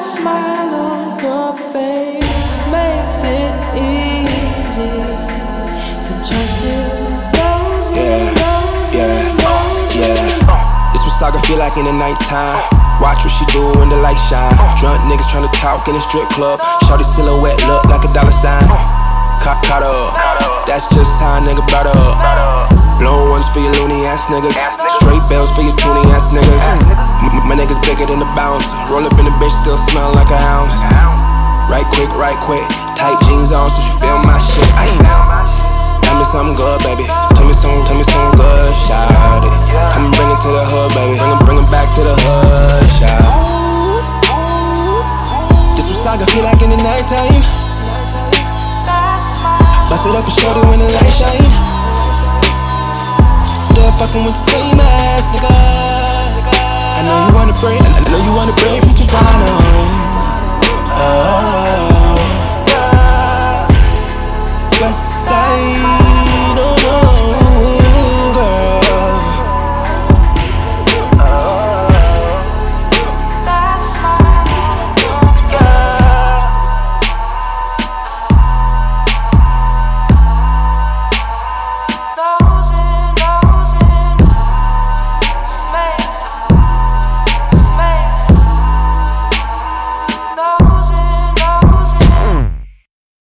Smile on your face makes it easy to trust you. Yeah, yeah, yeah. This what Saga feel like in the nighttime. Watch what she do when the light shine. Drunk niggas tryna talk in the strip club. Shorty silhouette look like a dollar sign. Caught, caught up. That's just how a nigga brought up. Ass niggas. Straight bells for your toony ass niggas. My niggas bigger than the bounce. Roll up in the bitch, still smell like an ounce. Right quick, right quick. Tight jeans on, so she feel my shit. Ay. Tell me something good, baby. Tell me some, tell me some good, shout it. Come bring it to the hood, baby. Bring it, bring it back to the hood, shout. This what saga feel like in the nighttime. Bust it up and shorty when the light shine fucking with the same ass nigga. I know you wanna break, I know you wanna break from Toronto. Oh, West Side.